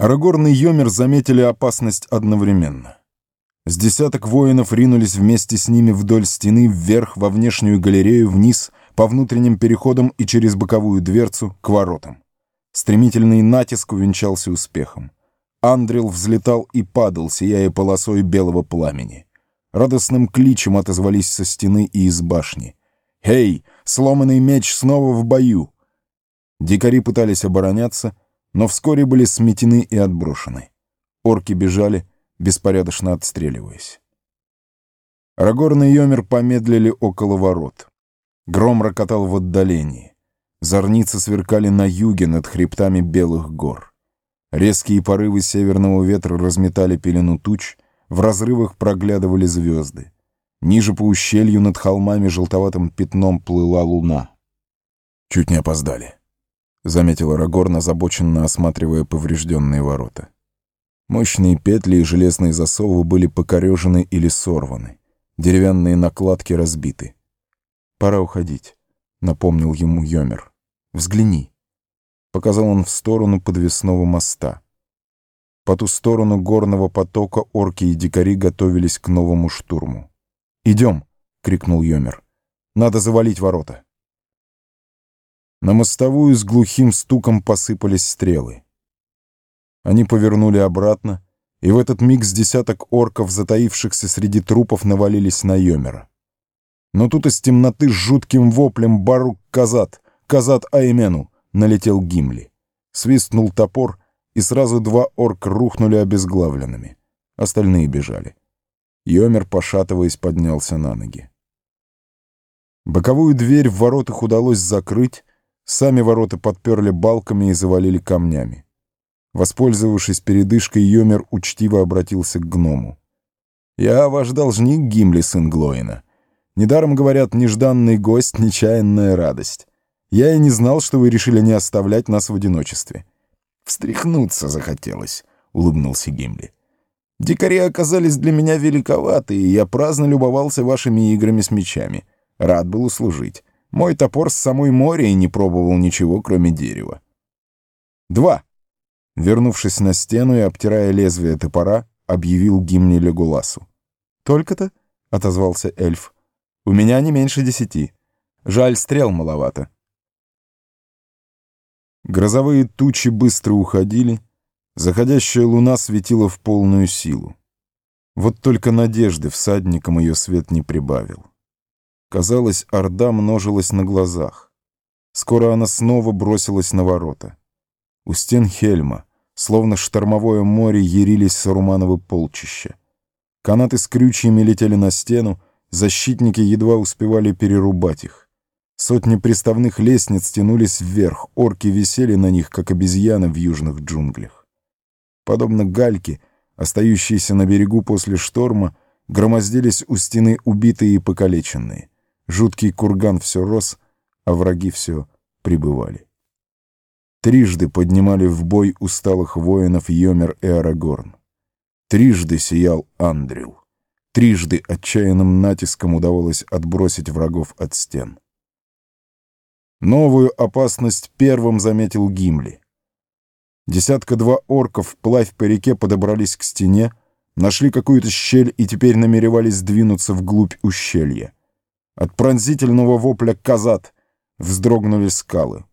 Арагорн и Йомер заметили опасность одновременно. С десяток воинов ринулись вместе с ними вдоль стены, вверх, во внешнюю галерею, вниз, по внутренним переходам и через боковую дверцу, к воротам. Стремительный натиск увенчался успехом. Андрил взлетал и падал, сияя полосой белого пламени. Радостным кличем отозвались со стены и из башни. «Хей, сломанный меч снова в бою!» Дикари пытались обороняться, но вскоре были сметены и отброшены. Орки бежали, беспорядочно отстреливаясь. Рагорн и Йомер помедлили около ворот. Гром рокотал в отдалении. Зорницы сверкали на юге над хребтами белых гор. Резкие порывы северного ветра разметали пелену туч, в разрывах проглядывали звезды. Ниже по ущелью над холмами желтоватым пятном плыла луна. Чуть не опоздали. — заметил Арагорн, озабоченно осматривая поврежденные ворота. Мощные петли и железные засовы были покорежены или сорваны. Деревянные накладки разбиты. «Пора уходить», — напомнил ему Йомер. «Взгляни». Показал он в сторону подвесного моста. По ту сторону горного потока орки и дикари готовились к новому штурму. «Идем!» — крикнул Йомер. «Надо завалить ворота». На мостовую с глухим стуком посыпались стрелы. Они повернули обратно, и в этот миг с десяток орков, затаившихся среди трупов, навалились на Йомера. Но тут из темноты с жутким воплем «Барук Казат! Казат Аймену!» налетел Гимли. Свистнул топор, и сразу два орка рухнули обезглавленными. Остальные бежали. Йомер, пошатываясь, поднялся на ноги. Боковую дверь в воротах удалось закрыть, Сами ворота подперли балками и завалили камнями. Воспользовавшись передышкой, Йомер учтиво обратился к гному. «Я ваш должник, Гимли, сын Глоина. Недаром говорят, нежданный гость — нечаянная радость. Я и не знал, что вы решили не оставлять нас в одиночестве». «Встряхнуться захотелось», — улыбнулся Гимли. «Дикари оказались для меня великоваты, и я праздно любовался вашими играми с мечами. Рад был услужить. Мой топор с самой море и не пробовал ничего, кроме дерева. Два. Вернувшись на стену и обтирая лезвие топора, объявил гимне Легуласу. «Только-то?» — отозвался эльф. «У меня не меньше десяти. Жаль, стрел маловато». Грозовые тучи быстро уходили, заходящая луна светила в полную силу. Вот только надежды всадникам ее свет не прибавил. Казалось, орда множилась на глазах. Скоро она снова бросилась на ворота. У стен Хельма, словно штормовое море, ярились Сарумановы полчища. Канаты с крючьями летели на стену, защитники едва успевали перерубать их. Сотни приставных лестниц тянулись вверх, орки висели на них, как обезьяны в южных джунглях. Подобно гальке, остающиеся на берегу после шторма, громоздились у стены убитые и покалеченные. Жуткий курган все рос, а враги все прибывали. Трижды поднимали в бой усталых воинов Йомер и Арагорн. Трижды сиял Андрил. Трижды отчаянным натиском удавалось отбросить врагов от стен. Новую опасность первым заметил Гимли. Десятка-два орков, вплавь по реке, подобрались к стене, нашли какую-то щель и теперь намеревались двинуться вглубь ущелья. От пронзительного вопля казат вздрогнули скалы.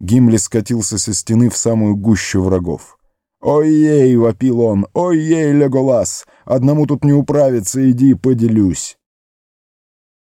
Гимли скатился со стены в самую гущу врагов. «Ой-ей!» — вопил он. «Ой-ей, Леголас! Одному тут не управиться, иди поделюсь!»